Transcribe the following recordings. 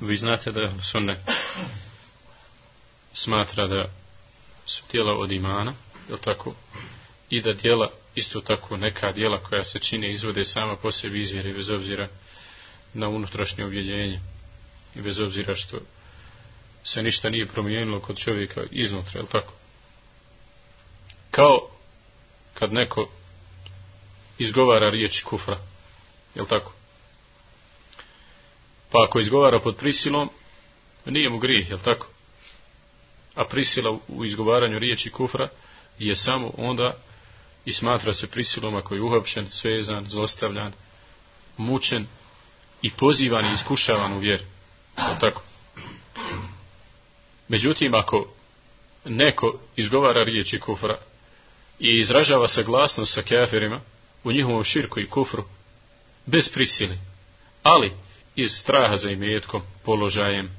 vi znate da sunne smatra da su tijela od imana, je tako? I da dijela, isto tako neka dijela koja se čine izvode sama po sebi izvjeri, bez obzira na unutrašnje objeđenje i bez obzira što se ništa nije promijenilo kod čovjeka iznutra, je tako? Kao kad neko izgovara riječi kufra, je tako? Pa ako izgovara pod prisilom, nije mu grih, je tako? A prisila u izgovaranju riječi kufra je samo onda i smatra se prisilom ako je uhapšen, svezan, zlostavljan, mučen i pozivan i iskušavan u vjeru. Jel tako? Međutim, ako neko izgovara riječi kufra i izražava saglasnost sa kafirima u njihovom širku i kufru, bez prisile, ali iz straha za imetkom, položajem,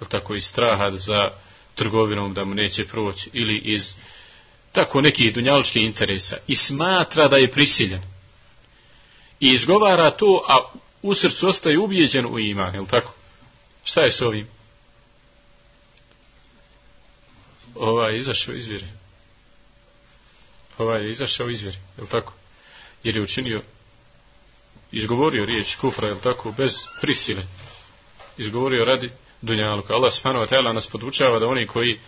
ili tako iz straha za trgovinom da mu neće proći, ili iz tako nekih dunjaličkih interesa, i smatra da je prisiljen. I izgovara to, a u srcu ostaje ubijeđen u iman, je tako? Šta je s ovim? Ovaj je izašao iz vjere. Ovaj je izašao iz vjere, je tako? Jer je učinio izgovorio riječ kufra, je tako, bez prisile. Izgovorio radi dunjaluka. Allah subhanahu wa ta'ala nas podučava da oni koji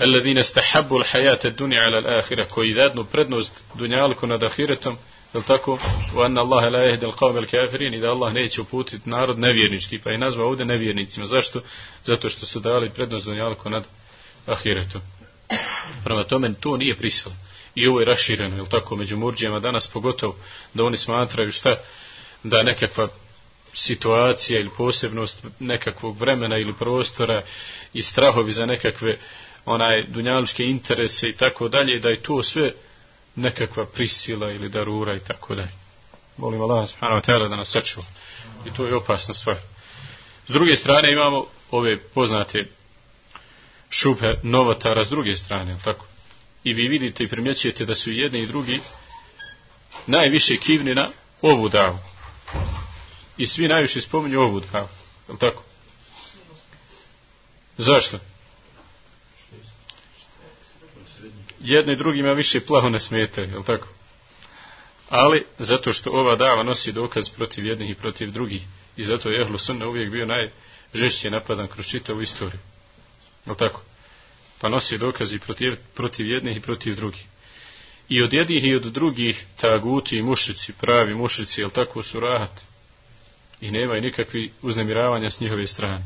الذين استحبوا الحياة الدنيا على الآخرة koji dadnu prednost dunjalku nad ahiretom je tako wa anna Allah la yahdi al-qawm al-kafirin i da Allah neće uputiti narod nevjernički pa je nazvao ovdje nevjernicima zašto zato što su dali prednost dunjalku nad ahiretom prema tome to nije prisila i ovo je rašireno, je tako, među murđijama danas pogotovo da oni smatraju šta, da nekakva situacija ili posebnost nekakvog vremena ili prostora i strahovi za nekakve onaj dunjaličke interese i tako dalje, da je to sve nekakva prisila ili darura i tako dalje. Molim Allah subhanahu wa ta'ala da nas sačuva. I to je opasna stvar. S druge strane imamo ove poznate šupe novotara s druge strane, tako? I vi vidite i primjećujete da su jedni i drugi najviše kivni na ovu davu. I svi najviše spominju ovu davu. Je li tako? Zašto? Jedni i drugima više plaho ne smetaju, je li tako? Ali, zato što ova dava nosi dokaz protiv jednih i protiv drugih. I zato je Ehlu Sunna uvijek bio najžešće napadan kroz čitavu istoriju. Je li tako? Pa nosi dokazi protiv, protiv jednih i protiv drugih. I od jednih i od drugih taguti i mušici, pravi mušici, jel tako su rahat? I nema i nikakvi uznemiravanja s njihove strane.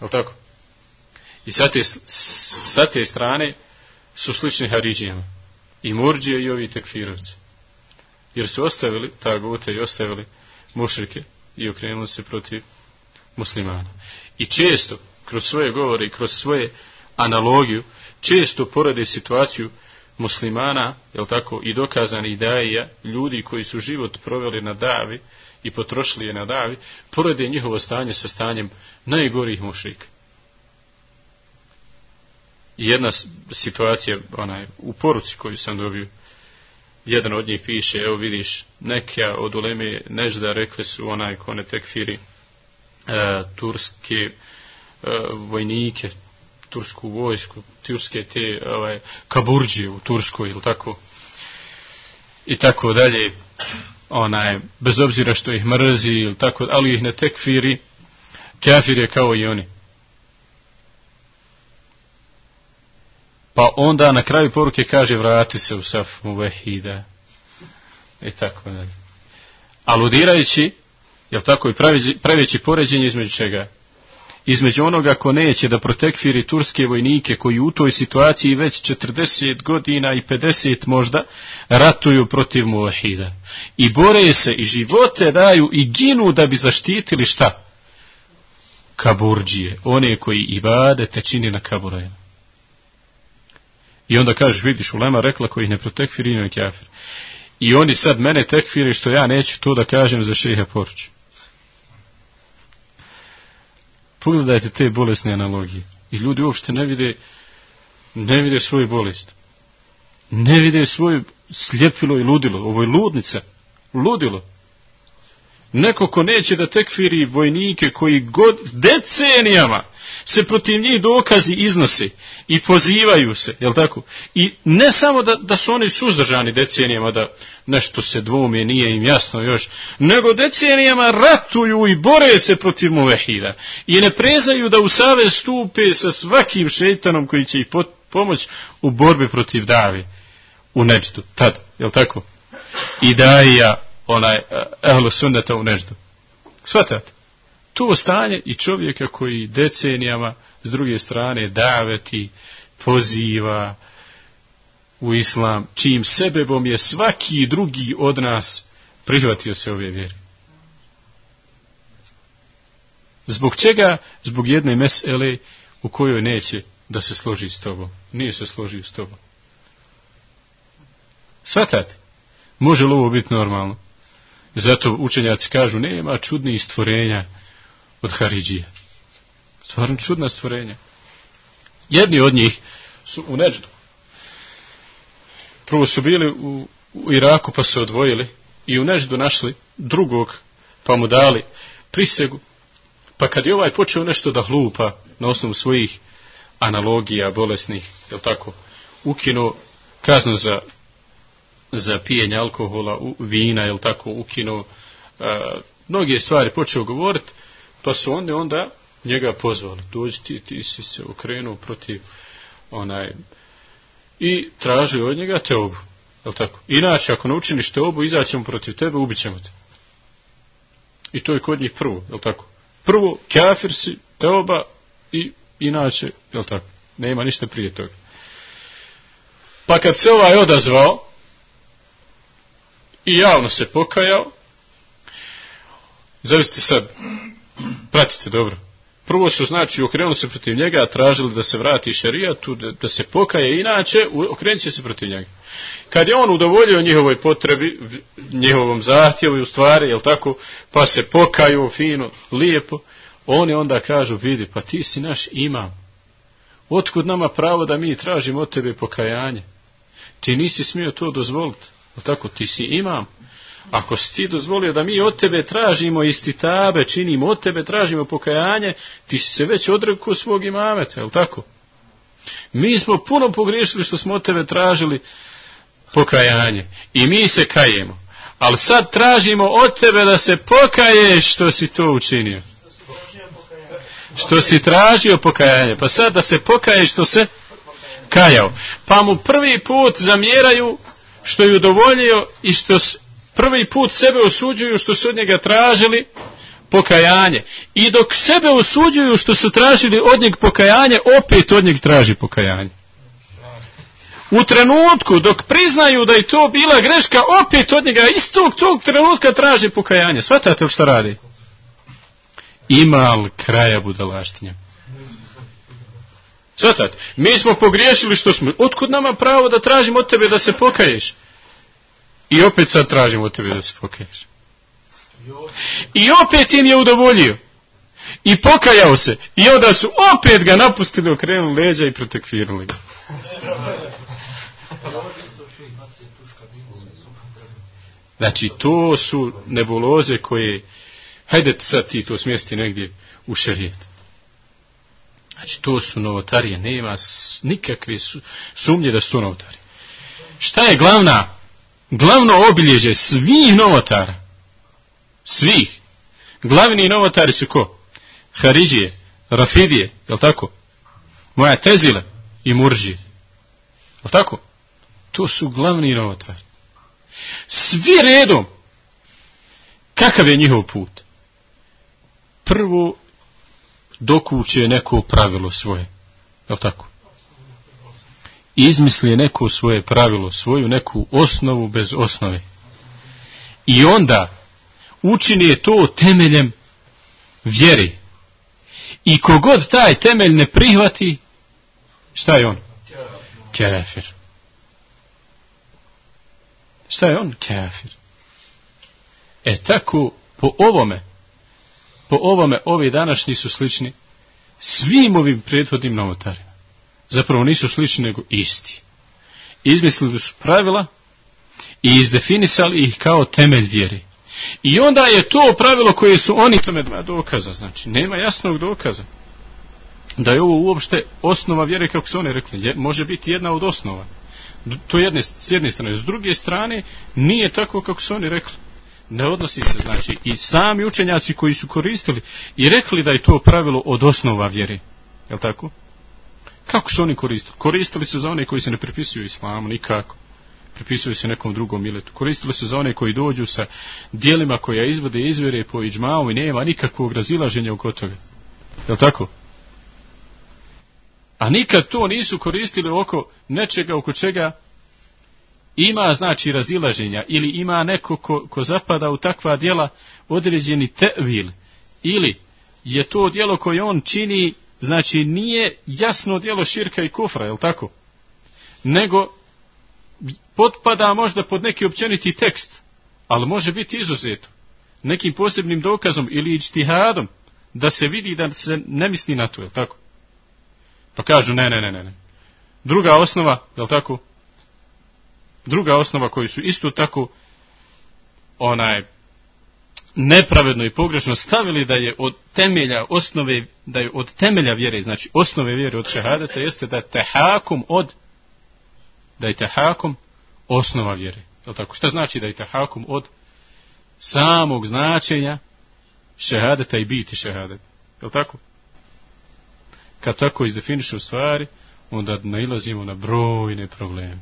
Jel tako? I sa te, sa te strane su slični Haridžijama. I Murđije i ovi tekfirovci. Jer su ostavili tagute i ostavili mušrike i okrenuli se protiv muslimana. I često, kroz svoje govore i kroz svoje analogiju, često porade situaciju muslimana, je tako, i dokazani daija, ljudi koji su život proveli na davi i potrošili je na davi, porade njihovo stanje sa stanjem najgorih mušrika. I jedna situacija, onaj, u poruci koju sam dobio, jedan od njih piše, evo vidiš, neka od uleme nežda rekli su onaj kone tekfiri e, turske e, vojnike, tursku vojsku, turske te ovaj, kaburđije u Turskoj ili tako? I tako dalje. Onaj, bez obzira što ih mrzi ili tako, ali ih ne tekfiri kafir je kao i oni. Pa onda na kraju poruke kaže vrati se u saf muvehida i tako dalje. Aludirajući jel tako i praveći poređenje između čega? Između onoga ko neće da protekfiri turske vojnike koji u toj situaciji već 40 godina i 50 možda ratuju protiv muahida i bore se i živote daju i ginu da bi zaštitili šta? Kaburđije, one koji ibadete te čini na kaburajima. I onda kažeš, vidiš, Ulema rekla koji ne protekfiri ino kafir. I oni sad mene tekfiri što ja neću to da kažem za šeha poruču. Pogledajte te bolesne analogije. I ljudi uopšte ne vide, ne vide svoju bolest. Ne vide svoju sljepilo i ludilo. Ovo je ludnica. Ludilo. Neko ko neće da tekfiri vojnike koji god decenijama se protiv njih dokazi iznose i pozivaju se, jel tako? I ne samo da, da su oni suzdržani decenijama, da nešto se dvome nije im jasno još, nego decenijama ratuju i bore se protiv muvehida i ne prezaju da u save stupe sa svakim šeitanom koji će ih pomoć u borbi protiv davi u neđdu, tad, jel tako? I daja onaj eh, ehlo sunneta u neđdu. Svatate? To stanje i čovjeka koji decenijama s druge strane daveti, poziva u islam, čijim sebebom je svaki drugi od nas prihvatio se ove vjere. Zbog čega? Zbog jedne mesele u kojoj neće da se složi s tobom. Nije se složio s tobom. Svatate? Može li ovo biti normalno? Zato učenjaci kažu, nema čudnih stvorenja od Haridžije. Stvarno čudna stvorenja. Jedni od njih su u Neđdu. Prvo su bili u, u Iraku pa se odvojili i u Neždu našli drugog pa mu dali prisegu. Pa kad je ovaj počeo nešto da hlupa na osnovu svojih analogija bolesnih, je tako, ukinuo kaznu za za pijenje alkohola, u, vina, je tako, ukinuo mnoge stvari počeo govoriti, pa su oni onda njega pozvali, dođi ti, ti si se okrenuo protiv onaj, i tražio od njega teobu, je tako? Inače, ako ne učiniš teobu, izaćemo protiv tebe, ubićemo te. I to je kod njih prvo, je tako? Prvo, kafir si, teoba, i inače, je tako? Nema ništa prije toga. Pa kad se ovaj odazvao, i javno se pokajao, zavisite sad, pratite dobro, prvo su znači okrenuli se protiv njega, tražili da se vrati šerijatu, da, da se pokaje, inače okrenut će se protiv njega. Kad je on udovoljio njihovoj potrebi, njihovom zahtjevu u stvari, jel tako, pa se pokaju fino, lijepo, oni onda kažu, vidi, pa ti si naš imam. Otkud nama pravo da mi tražimo od tebe pokajanje? Ti nisi smio to dozvoliti. Jel tako, ti si imam. Ako si ti dozvolio da mi od tebe tražimo isti tabe, činimo od tebe, tražimo pokajanje, ti si se već odrekao svog imameta, je tako? Mi smo puno pogriješili što smo od tebe tražili pokajanje. I mi se kajemo. Ali sad tražimo od tebe da se pokaješ što si to učinio. Što si tražio pokajanje. Pa sad da se pokaješ što se kajao. Pa mu prvi put zamjeraju što je udovoljio i što prvi put sebe osuđuju što su od njega tražili pokajanje. I dok sebe osuđuju što su tražili od njeg pokajanje, opet od njeg traži pokajanje. U trenutku dok priznaju da je to bila greška, opet od njega istog tog trenutka traži pokajanje. Svatate li šta radi? Ima li kraja budalaštinja. Svatate, mi smo pogriješili što smo, otkud nama pravo da tražimo od tebe da se pokaješ? I opet sad tražimo od tebe da se pokaješ. I opet im je udovoljio. I pokajao se. I onda su opet ga napustili, okrenuli leđa i protekvirili ga. Znači, to su nebuloze koje, hajde sad ti to smjesti negdje u šarijet. Znači, to su novotarije, nema nikakve sumnje da su to novotarije. Šta je glavna glavno obilježje svih novotara, svih, glavni novotari su ko? Haridžije, Rafidije, je li tako? Moja tezile i Murđije. Je li tako? To su glavni novotari. Svi redom, kakav je njihov put? Prvo, dokuće neko pravilo svoje. Je li tako? Izmisli neko svoje pravilo, svoju neku osnovu bez osnove. I onda učini to temeljem vjeri. I kogod taj temelj ne prihvati, šta je on? Kafir. Šta je on? Kafir. E tako, po ovome, po ovome, ovi današnji su slični svim ovim prethodnim novotarima zapravo nisu slični nego isti. Izmislili su pravila i izdefinisali ih kao temelj vjere. I onda je to pravilo koje su oni tome dva dokaza. Znači, nema jasnog dokaza. Da je ovo uopšte osnova vjere, kako su oni rekli. Je, može biti jedna od osnova. To jedne, s jedne strane. S druge strane, nije tako kako su oni rekli. Ne odnosi se, znači, i sami učenjaci koji su koristili i rekli da je to pravilo od osnova vjere. Je li tako? Kako su oni koristili? Koristili su za one koji se ne prepisuju islamu, nikako pripisuju se nekom drugom miletu. Koristili su za one koji dođu sa dijelima koja izvode izvere po iđmavu i nema nikakvog razilaženja oko toga. Je li tako? A nikad to nisu koristili oko nečega oko čega ima znači razilaženja ili ima neko ko, ko zapada u takva dijela određeni tevil ili je to dijelo koje on čini znači nije jasno djelo širka i kufra, je tako? Nego potpada možda pod neki općeniti tekst, ali može biti izuzeto nekim posebnim dokazom ili ičtihadom da se vidi da se ne misli na to, je tako? Pa kažu ne, ne, ne, ne. Druga osnova, je tako? Druga osnova koju su isto tako onaj nepravedno i pogrešno stavili da je od temelja osnove, da je od temelja vjere, znači osnove vjere od šehadeta, jeste da je tehakum od da je tehakum osnova vjere. Je tako? Šta znači da je tehakum od samog značenja šehadeta i biti šehadet? Je tako? Kad tako izdefinišu stvari, onda nailazimo na brojne probleme.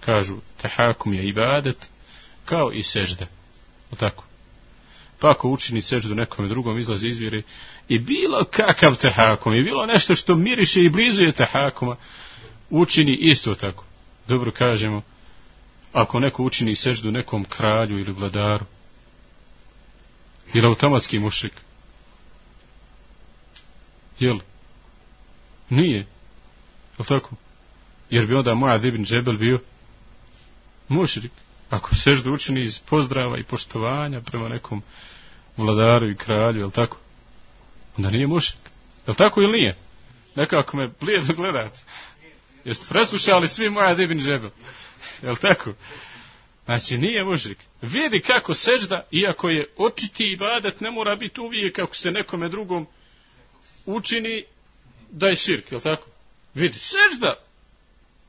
Kažu, tehakum je ibadet, kao i sežde. Je tako? Pa ako učini seždu nekom drugom, izlazi iz i bilo kakav tehakum, i bilo nešto što miriše i blizuje tehakuma, učini isto tako. Dobro kažemo, ako neko učini seždu nekom kralju ili vladaru, ili automatski mušik, jel? Nije. Jel tako? Jer bi onda Muad Ibn Džebel bio mušrik. Ako seždu učini iz pozdrava i poštovanja prema nekom vladaru i kralju, je tako? Onda nije mušik. Je tako ili nije? Nekako me blijedo gledate. Jeste preslušali svi moja Ibn Džebel? Je tako? Znači, nije mužrik. Vidi kako sežda, iako je očiti i vadat, ne mora biti uvijek kako se nekome drugom učini da je širk, je tako? Vidi, sežda!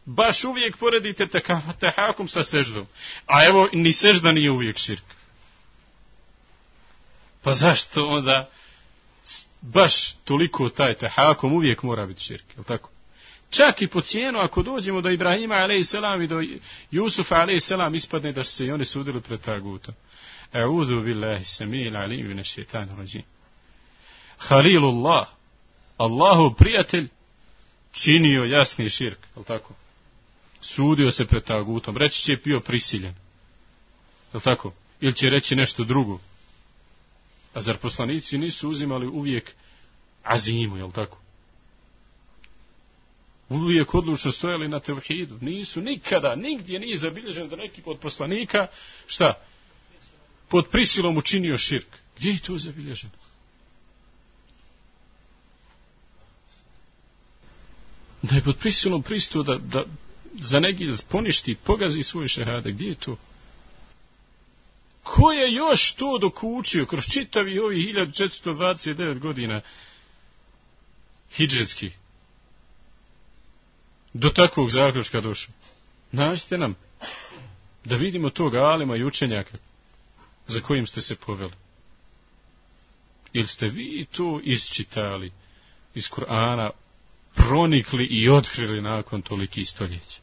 Baš uvijek poredite tehakum sa seždom. A evo, ni sežda nije uvijek širk. Pa zašto onda baš toliko taj tehakum uvijek mora biti širk, je tako? Čak i po cijenu, ako dođemo do Ibrahima a.s. i do Jusufa a.s. ispadne da se i oni sudili pred tagutom. E'udhu billahi samil alim vina šeitanu rođim. Halilullah, Allahu prijatelj, činio jasni širk, je tako? Sudio se pred tagutom, reći će bio prisiljen. Je tako? Ili će reći nešto drugo. A zar poslanici nisu uzimali uvijek azimu, je tako? uvijek odlučno stojali na tevhidu. Nisu nikada, nigdje nije zabilježen da neki od poslanika, šta? Pod prisilom učinio širk. Gdje je to zabilježeno? Da je pod prisilom pristuo da, da za poništi, pogazi svoje šehade. Gdje je to? Ko je još to dokučio kroz čitavi ovih 1429 godina hidžetski? do takvog zaključka došao. Nađite nam da vidimo tog alima i učenjaka za kojim ste se poveli. Ili ste vi to isčitali iz Kur'ana, pronikli i otkrili nakon toliki stoljeća?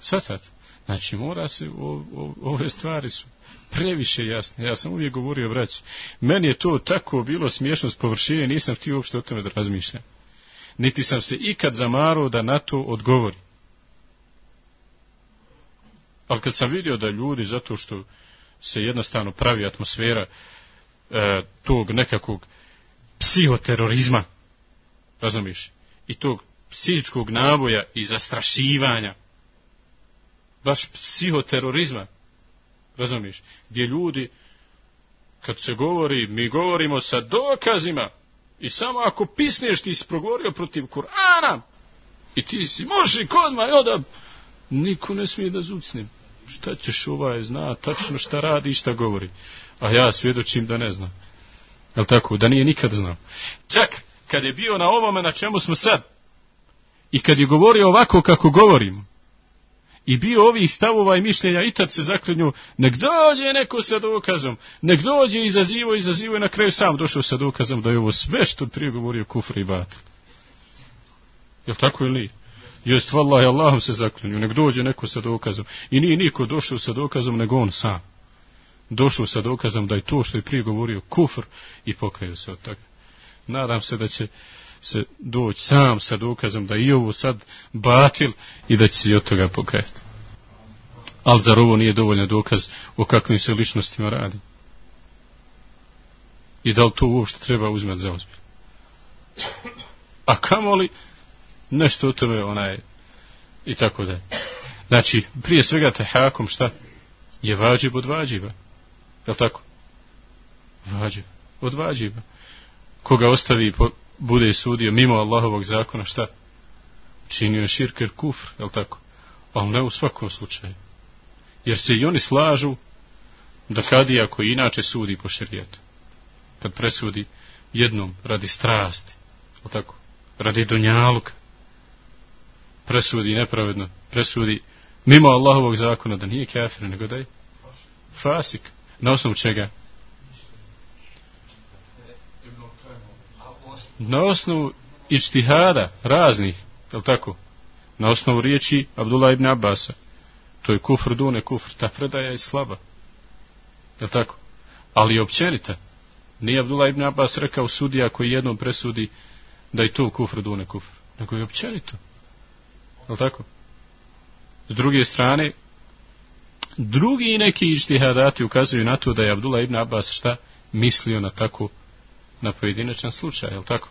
Svatat. Znači, mora se, o, o, ove stvari su previše jasne. Ja sam uvijek govorio, braći, meni je to tako bilo smiješno s površine, nisam htio uopšte o tome da razmišljam niti sam se ikad zamarao da na to odgovori. Ali kad sam vidio da ljudi, zato što se jednostavno pravi atmosfera e, tog nekakvog psihoterorizma, razumiješ, i tog psihičkog naboja i zastrašivanja, baš psihoterorizma, razumiješ, gdje ljudi, kad se govori, mi govorimo sa dokazima, I samo ako pisneš ti si progovorio protiv Kur'ana i ti si može kod ma da niko ne smije da zucne. šta ćeš ovaj zna, tačno šta radi i šta govori. A ja svjedočim da ne znam. Jel tako? Da nije nikad znao. Čak, kad je bio na ovome na čemu smo sad, i kad je govorio ovako kako govorim, i bio ovih stavova i mišljenja, i tad se zaklinju, nek dođe neko sa dokazom, nek dođe izazivo, izazivo i na kraju sam došao sa dokazom da je ovo sve što prije govorio kufr i bat. je tako ili nije? Jest, vallaha Allahom se zaklinju, nek dođe neko sa dokazom. I nije niko došao sa dokazom, nego on sam. Došao sa dokazom da je to što je prije govorio kufr i pokaju se od toga. Nadam se da će se doći sam sa dokazom da i ovo sad batil i da će se i od toga pokajati. Ali zar ovo nije dovoljno dokaz o kakvim se ličnostima radi? I da li to uopšte treba uzmati za ozbilj? A kamoli nešto o tome onaj i tako da. Znači, prije svega te hakom šta? Je vađib od vađiba. Je tako? Vađib od vađiba. Koga ostavi po, bude sudio mimo Allahovog zakona, šta? Činio je širker kufr, je tako? Ali ne u svakom slučaju. Jer se i oni slažu da kadija koji inače sudi po širijetu, kad presudi jednom radi strasti, je tako? Radi dunjaluka, presudi nepravedno, presudi mimo Allahovog zakona da nije kafir, nego da je fasik. Na osnovu čega? Na osnovu ičtihada raznih, je tako? Na osnovu riječi Abdullah ibn Abbasa. To je kufr dune kufr. Ta predaja je slaba. Je tako? Ali je općenita. Nije Abdullah ibn Abbas rekao sudija koji jednom presudi da je to kufr dune kufr. Nego je općenito. Je tako? S druge strane, drugi neki ištihadati ukazuju na to da je Abdullah ibn Abbas šta mislio na tako na pojedinačan slučaj, je tako?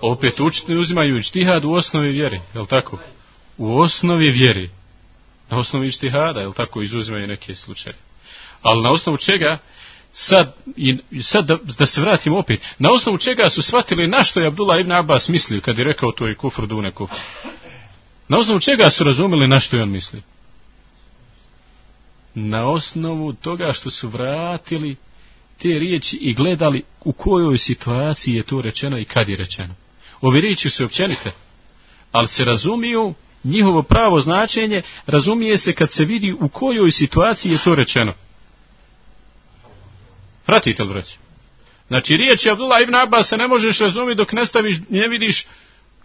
Opet učitni uzimaju ištihad u osnovi vjeri, je tako? U osnovi vjeri. Na osnovi ištihada, je tako? Izuzimaju neke slučaje. Ali na osnovu čega sad, i, sad da, da se vratim opet, na osnovu čega su shvatili na što je Abdullah ibn Abbas mislio kad je rekao to je kufr dune kufr. Na osnovu čega su razumeli na što je on mislio? Na osnovu toga što su vratili te riječi i gledali u kojoj situaciji je to rečeno i kad je rečeno. Ove riječi su općenite, ali se razumiju njihovo pravo značenje, razumije se kad se vidi u kojoj situaciji je to rečeno. Pratite li braći? Znači riječ je Abdullah ibn Abbas se ne možeš razumjeti dok ne staviš, ne vidiš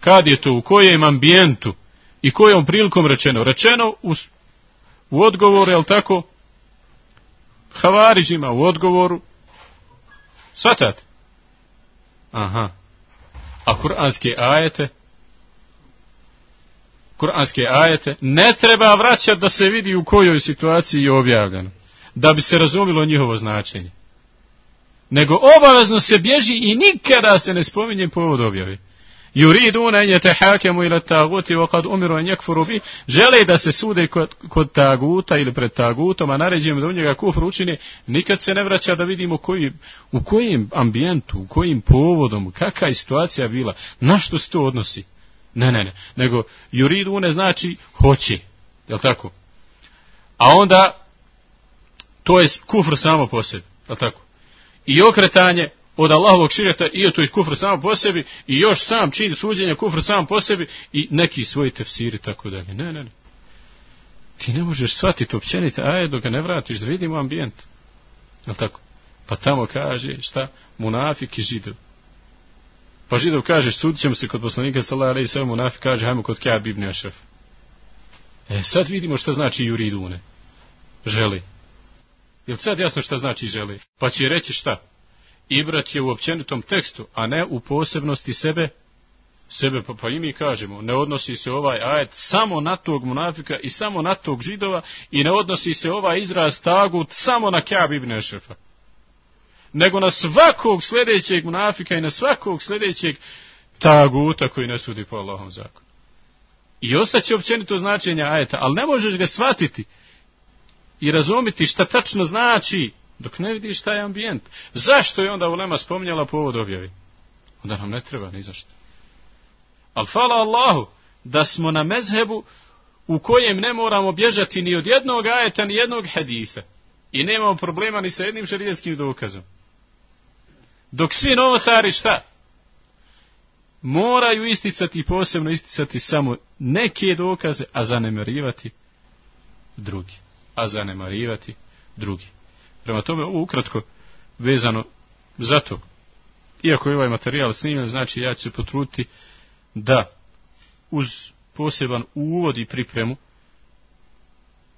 kad je to, u kojem ambijentu i kojom prilikom rečeno. Rečeno u, u odgovoru, je li tako? Havariđima u odgovoru. Svatate? Aha. A kuranske ajete? Kuranske ajete ne treba vraćati da se vidi u kojoj situaciji je objavljeno. Da bi se razumilo njihovo značenje nego obavezno se bježi i nikada se ne spominje povod objave. Yuriduna an yatahakamu ila taguti wa qad umiru an yakfuru bi. Žele da se sude kod, kod taguta ili pred tagutom a naređujem da u njega kufr učine nikad se ne vraća da vidimo koji, u kojim ambijentu u kojim povodom kakva je situacija bila na što se to odnosi. Ne ne ne. Nego yuriduna znači hoće je tako? A onda to je kufr samo po sebi je tako? I okretanje od Allahovog širijata i to je kufr samo po sebi i još sam čin suđenja kufr sam po sebi i neki svoji tefsiri tako dalje. Ne, ne, ne. Ti ne možeš shvatiti općenite aje dok ga ne vratiš da vidimo ambijent. Je tako? Pa tamo kaže šta? Munafik i židov. Pa židov kaže sudit ćemo se kod poslanika sallara i sve munafik kaže hajmo kod Kjab ibn Ašraf. E sad vidimo šta znači juridune. Želi. Jel sad jasno šta znači želi? Pa će reći šta? Ibrat je u općenitom tekstu, a ne u posebnosti sebe. Sebe, pa, pa i mi kažemo, ne odnosi se ovaj ajet samo na tog munafika i samo na tog židova i ne odnosi se ovaj izraz tagut samo na Kjab ibn Ešefa. Nego na svakog sljedećeg munafika i na svakog sljedećeg taguta koji ne sudi po Allahom zakonu. I ostaće općenito značenje ajeta, ali ne možeš ga shvatiti i razumiti šta tačno znači dok ne vidiš taj ambijent. Zašto je onda Ulema spominjala povod objavi? Onda nam ne treba ni zašto. Al fala Allahu da smo na mezhebu u kojem ne moramo bježati ni od jednog ajeta, ni jednog hadisa. I nemamo problema ni sa jednim šarijetskim dokazom. Dok svi novotari šta? Moraju isticati i posebno isticati samo neke dokaze, a zanemarivati drugi. A zanemarivati drugi. Prema tome, ovo ukratko vezano za to. Iako je ovaj materijal snimljen, znači ja ću se potruti da uz poseban uvod i pripremu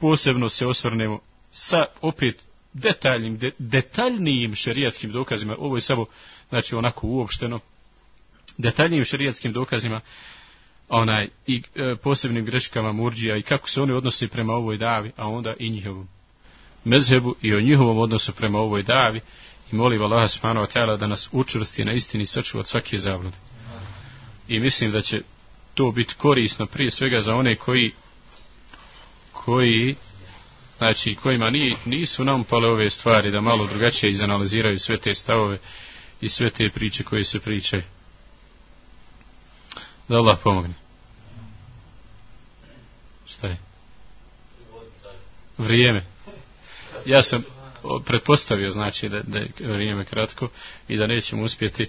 posebno se osvrnemo sa opet detaljnim, de, detaljnijim šerijatskim dokazima, ovo je samo znači onako uopšteno, detaljnijim šerijatskim dokazima onaj i e, posebnim greškama murđija i kako se oni odnose prema ovoj davi, a onda i njihovom mezhebu i o njihovom odnosu prema ovoj davi i molim Allaha subhanahu wa ta'ala da nas učvrsti na istini sačuva od svake zablude. I mislim da će to biti korisno prije svega za one koji koji znači kojima ni, nisu nam pale ove stvari da malo drugačije izanaliziraju sve te stavove i sve te priče koje se pričaju. Da Allah pomogne. Šta je? Vrijeme. Ja sam pretpostavio znači da, da je vrijeme kratko i da nećemo uspjeti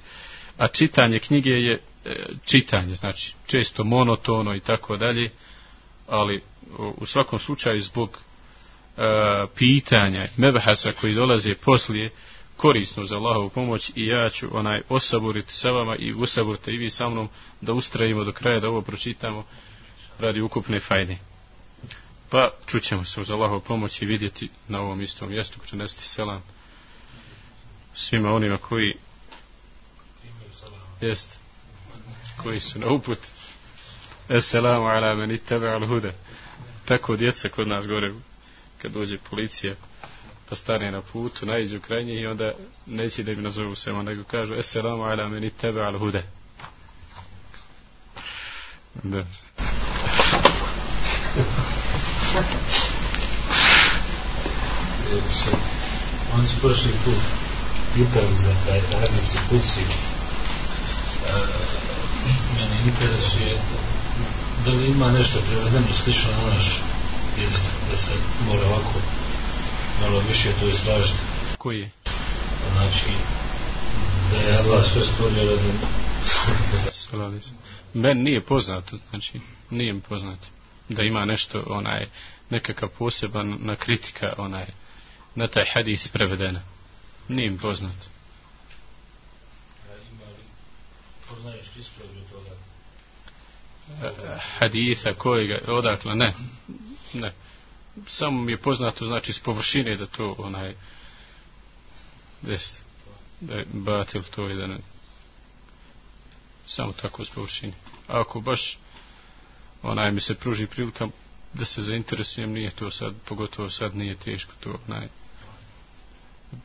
a čitanje knjige je e, čitanje znači često monotono i tako dalje ali u svakom slučaju zbog e, pitanja mebahasa koji dolaze poslije korisno za Allahovu pomoć i ja ću onaj osaburiti sa vama i usaburite i vi sa mnom da ustrajimo do kraja da ovo pročitamo radi ukupne fajne. Pa čućemo se uz Allahov pomoć i vidjeti na ovom istom mjestu prenesti selam svima onima koji jest koji su na uput. Esselamu ala meni tebe al huda tako djeca kod nas gore kad dođe policija pa stane na putu, najđu kraj njih i onda neće da im nazovu sema, nego kažu Esselamu ala meni tebe al huda Da. Oni su prošli put pitali za taj radnici kuci. Mene interesuje da li ima nešto prevedeno slično na naš jezik, da se mora ovako malo više to istražiti. Koji je? Znači, da je Allah sve stvorio radi... Men nije poznato, znači, nije mi poznato da ima nešto, onaj, nekakav poseban na kritika, onaj, na taj hadis prevedena. Nije mi poznato. Poznaješ ispravlju toga? Haditha kojega, odakle, ne, ne samo mi je poznato znači s površine da to onaj jest da je batil to je da ne samo tako s površine ako baš onaj mi se pruži prilika da se zainteresujem nije to sad pogotovo sad nije teško to onaj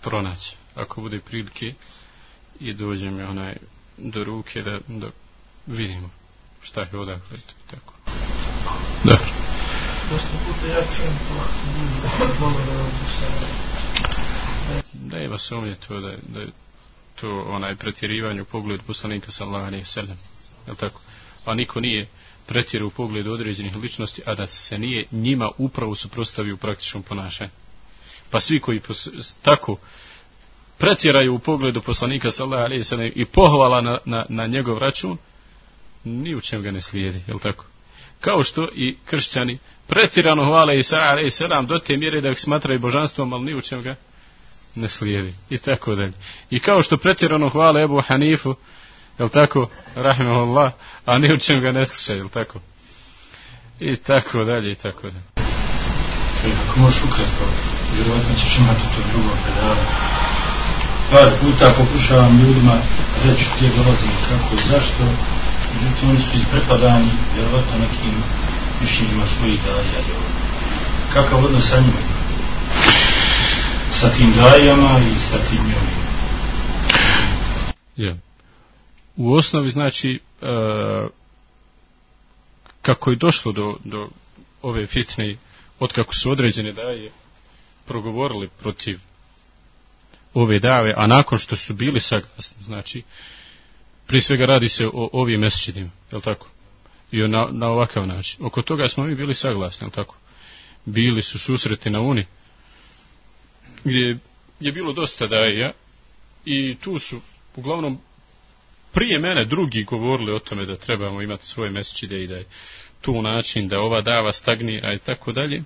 pronaći. Ako bude prilike i dođe mi onaj do ruke da, da vidimo šta je odakle i tako. Dobro dosta puta ja čujem to govore ovdje sa nema sumnje to da, da to onaj pretjerivanje u pogledu poslanika sallallahu alejhi ve sellem. Je tako? A niko nije pretjerao u pogledu određenih ličnosti a da se nije njima upravo suprostavio u praktičnom ponašanju pa svi koji pos, tako pretjeraju u pogledu poslanika sallallahu alejhi ve sellem i pohvala na, na, na njegov račun ni u čem ga ne slijedi je tako kao što i kršćani pretjerano hvale Isa alejhi selam do te mjere da ih smatraju božanstvom, ali ni u čem ga ne slijedi. I tako dalje. I kao što pretjerano hvale Ebu Hanifu, je tako, rahimahullah, a ni u čem ga ne sluša, je tako? I tako dalje, i tako dalje. Ako možeš ukratko, vjerovatno ćeš imati to drugo predavanje. Par puta pokušavam ljudima reći gdje dolazim, kako i zašto, međutim oni su isprepadani, vjerovatno nekim mišljenjima svojih daja. Kakav odnos sa njima? Sa tim dajama i sa tim njom? Ja. U osnovi znači e, kako je došlo do, do ove fitne od kako su određene daje progovorili protiv ove dave, a nakon što su bili saglasni, znači, prije svega radi se o ovim mesečidima, je li tako? I na, na ovakav način. Oko toga smo mi bili saglasni, ali tako? Bili su susreti na Uni, gdje je bilo dosta daja i tu su uglavnom prije mene drugi govorili o tome da trebamo imati svoje mesečide i da je tu način da ova dava stagnira i tako dalje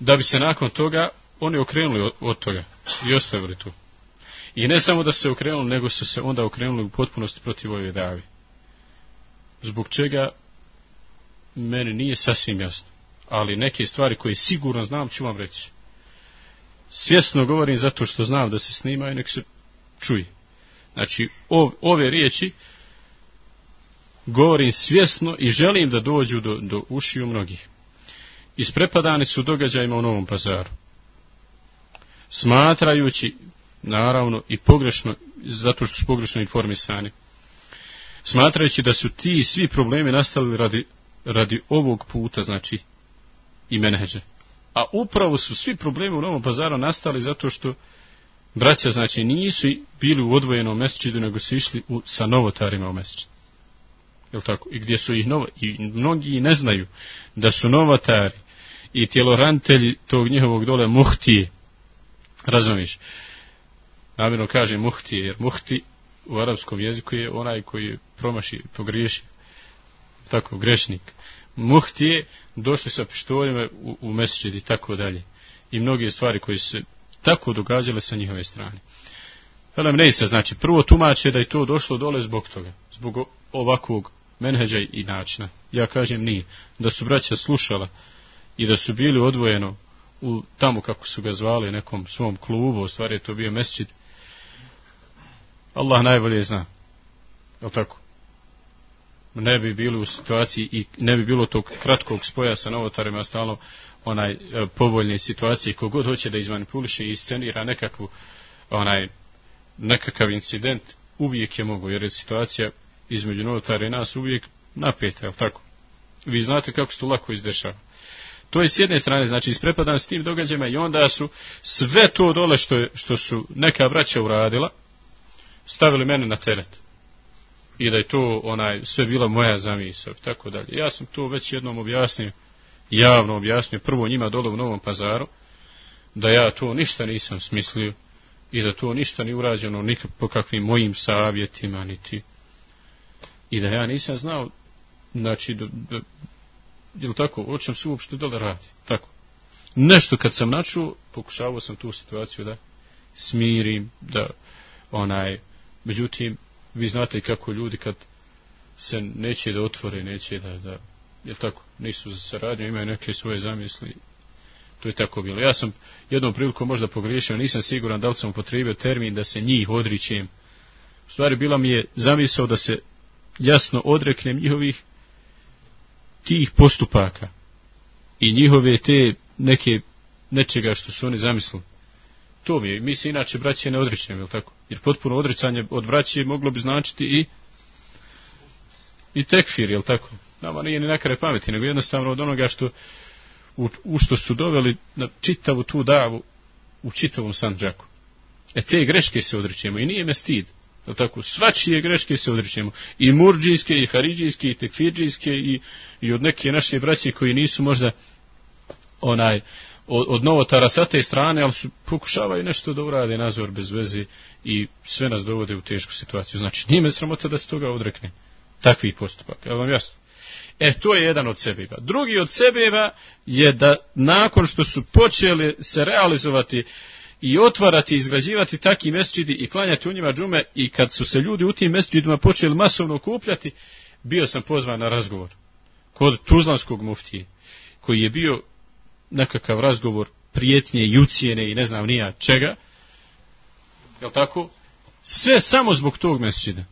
da bi se nakon toga oni okrenuli od, toga i ostavili tu. I ne samo da se okrenuli, nego su se onda okrenuli u potpunosti protiv ove davi. Zbog čega meni nije sasvim jasno. Ali neke stvari koje sigurno znam ću vam reći. Svjesno govorim zato što znam da se snima i nek se čuje. Znači, ov, ove riječi govorim svjesno i želim da dođu do, do ušiju mnogih isprepadani su događajima u Novom pazaru. Smatrajući, naravno, i pogrešno, zato što su pogrešno informisani, smatrajući da su ti svi problemi nastali radi, radi ovog puta, znači, i menheđe. A upravo su svi problemi u Novom pazaru nastali zato što braća, znači, nisu bili u odvojenom mjesečidu, nego su išli u, sa novotarima u mjesečidu. Jel tako? I gdje su ih novo, i mnogi ne znaju da su novotari i tjelorantelji tog njihovog dole muhtije. Razumiješ? Namjerno kaže muhtije, jer muhti u arapskom jeziku je onaj koji promaši, pogriješi. Tako, grešnik. Muhtije došli sa pištoljima u, u mesečid i tako dalje. I mnoge stvari koje se tako događale sa njihove strane. Velem ne se, znači, prvo tumače da je to došlo dole zbog toga, zbog ovakvog menheđa i načina. Ja kažem nije. Da su braća slušala i da su bili odvojeno u tamo kako su ga zvali nekom svom klubu, u stvari je to bio mesčid. Allah najbolje zna. Je tako? Ne bi bili u situaciji i ne bi bilo tog kratkog spoja sa novotarima stalno onaj e, povoljne situacije kogod hoće da izmanipuliše i scenira nekakvu onaj nekakav incident uvijek je mogu jer je situacija između novotara i nas uvijek napeta, je tako? Vi znate kako se to lako izdešava. To je s jedne strane, znači isprepadan s tim događajima i onda su sve to dole što, je, što su neka braća uradila, stavili mene na teret. I da je to onaj sve bila moja zamisao i tako dalje. Ja sam to već jednom objasnio, javno objasnio, prvo njima dole u Novom pazaru, da ja to ništa nisam smislio i da to ništa ni urađeno nikak po kakvim mojim savjetima niti i da ja nisam znao znači da, da, je li tako, o čem se uopšte dole radi, tako. Nešto kad sam načuo, pokušavao sam tu situaciju da smirim, da onaj, međutim, vi znate kako ljudi kad se neće da otvore, neće da, da je tako, nisu za saradnju, imaju neke svoje zamisli, to je tako bilo. Ja sam jednom prilikom možda pogriješio, nisam siguran da li sam upotrebio termin da se njih odričem. U stvari bila mi je zamisao da se jasno odreknem njihovih tih postupaka i njihove te neke nečega što su oni zamislili. To mi je, mi se inače braće ne odrećemo, je tako? Jer potpuno odricanje od braće moglo bi značiti i i tekfir, je tako? Nama nije ni nakare pameti, nego jednostavno od onoga što u, u što su doveli na čitavu tu davu u čitavom sanđaku. E te greške se odrećemo i nije me stid da tako, svačije greške se odričemo, i murđijske, i haridžijske, i tekfirđijske, i, i od neke naše braće koji nisu možda onaj, od, od novotara sa te strane, ali su pokušavaju nešto da urade nazor bez veze i sve nas dovode u tešku situaciju. Znači, nije me sramota da se toga odrekne. Takvih postupaka, je vam jasno? E, to je jedan od sebeba. Drugi od sebeba je da nakon što su počeli se realizovati i otvarati i izgrađivati takvi mesčidi i klanjati u njima džume i kad su se ljudi u tim mesčidima počeli masovno kupljati, bio sam pozvan na razgovor kod Tuzlanskog muftije, koji je bio nekakav razgovor prijetnje i ucijene i ne znam nija čega, je tako? Sve samo zbog tog mesčida.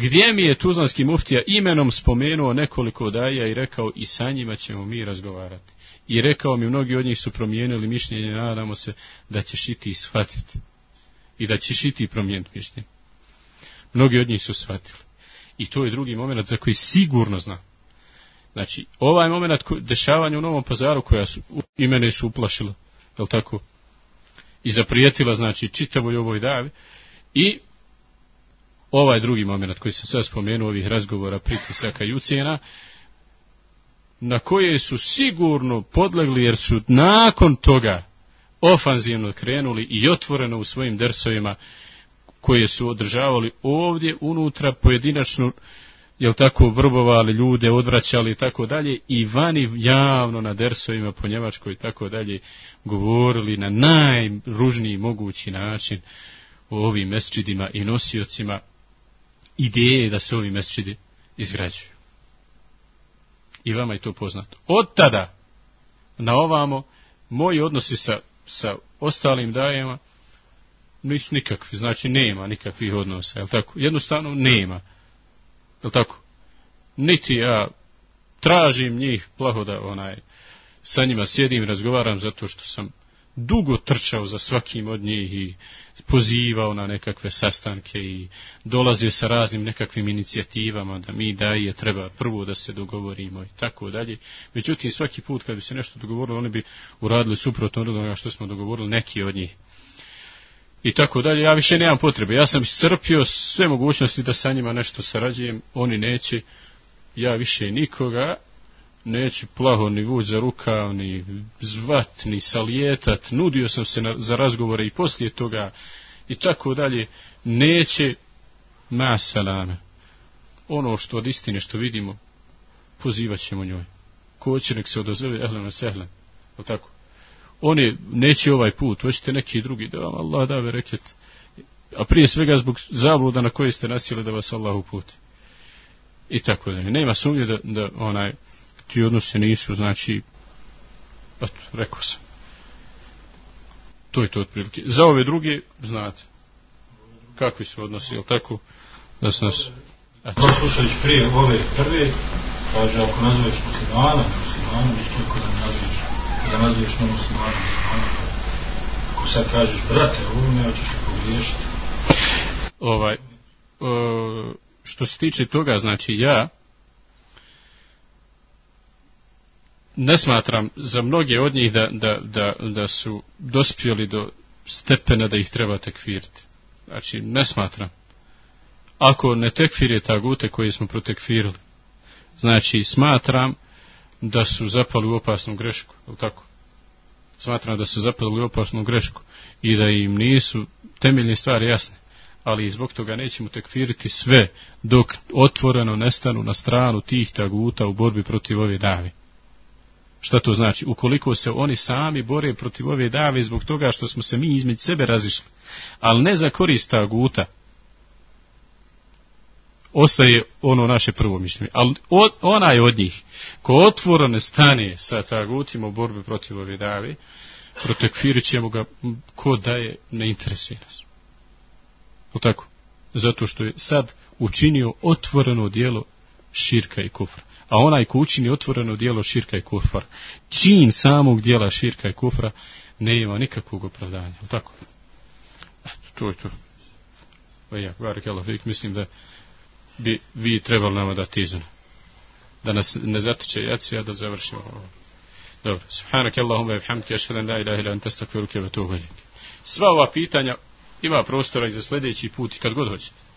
Gdje mi je Tuzlanski muftija imenom spomenuo nekoliko daja i rekao i sa njima ćemo mi razgovarati i rekao mi mnogi od njih su promijenili mišljenje, nadamo se da ćeš i ti shvatiti i da ćeš i ti promijeniti mišljenje. Mnogi od njih su shvatili. I to je drugi moment za koji sigurno znam. Znači, ovaj moment dešavanja u Novom pazaru koja su, i mene su uplašila, je tako? I zaprijetila, znači, čitavoj ovoj davi. I ovaj drugi moment koji sam sad spomenuo, ovih razgovora, pritisaka i ucijena, na koje su sigurno podlegli jer su nakon toga ofanzivno krenuli i otvoreno u svojim dersovima koje su održavali ovdje unutra pojedinačno jel tako vrbovali ljude, odvraćali i tako dalje i vani javno na dersovima po Njemačkoj i tako dalje govorili na najružniji mogući način o ovim mesčidima i nosiocima ideje da se ovi mesčidi izgrađuju. I vama je to poznato. Od tada na ovamo moji odnosi sa, sa ostalim dajema nisu nikakvi, znači nema nikakvih odnosa, je tako? Jednostavno nema. Je tako? Niti ja tražim njih plaho da onaj, sa njima sjedim razgovaram zato što sam dugo trčao za svakim od njih i pozivao na nekakve sastanke i dolazio sa raznim nekakvim inicijativama da mi daje treba prvo da se dogovorimo i tako dalje. Međutim, svaki put kad bi se nešto dogovorilo, oni bi uradili suprotno od onoga što smo dogovorili neki od njih. I tako dalje, ja više nemam potrebe. Ja sam iscrpio sve mogućnosti da sa njima nešto sarađujem, oni neće, ja više nikoga, neću plaho ni vuć za rukav, ni zvat, ni salijetat, nudio sam se na, za razgovore i poslije toga, i tako dalje, neće ma salame. Ono što od istine što vidimo, pozivat ćemo njoj. Ko će nek se odozove, ehlena sehlen, o tako oni neće ovaj put, hoćete neki drugi, da vam Allah da bereket. A prije svega zbog zabluda na koje ste nasili da vas Allah uputi. I tako da nema sumnje da, da onaj, ti odnose nisu, znači, eto, rekao sam. To je to otprilike. Za ove druge, znate, kakvi su odnosi, jel tako, da se nas... Eto. Slušalić prije ove prve, kaže, ako nazoveš muslimana, muslimana, isto ako da nazoveš da nazviš na muslimanu, ako sad kažeš, brate, ovo ne hoćeš li pogriješiti? Ovaj, o, što se tiče toga, znači ja ne smatram za mnoge od njih da, da, da, da su dospjeli do stepena da ih treba tekfiriti. Znači, ne smatram. Ako ne tekfir je ta koje smo protekfirili, znači smatram da su zapali u opasnu grešku, je tako? Smatram da su zapali u opasnu grešku i da im nisu temeljne stvari jasne, ali zbog toga nećemo tekfiriti sve dok otvoreno nestanu na stranu tih taguta u borbi protiv ove davi. Šta to znači? Ukoliko se oni sami bore protiv ove dave zbog toga što smo se mi između sebe razišli, ali ne za korist taguta, ostaje ono naše prvo mišljenje. Ali od, onaj od njih, ko otvorene stane sa tagutima u borbi protiv ove dave, protekfirit ćemo ga ko daje ne interesuje nas. O tako? Zato što je sad učinio otvoreno dijelo širka i kufra. A onaj ko učini otvoreno dijelo širka i kufra, čin samog dijela širka i kufra, ne ima nikakvog opravdanja. Tako? Eto, to je to. Pa ja, barak mislim da bi vi trebali nama dati izun. Da nas ne zatiče jaci, a da završimo ovo. Dobro. Subhanak Allahumma i bihamdika ašhedan la ilaha illa anta astaghfiruka wa atubu. Sva ova pitanja ima prostora i za sljedeći put i kad god hoćete.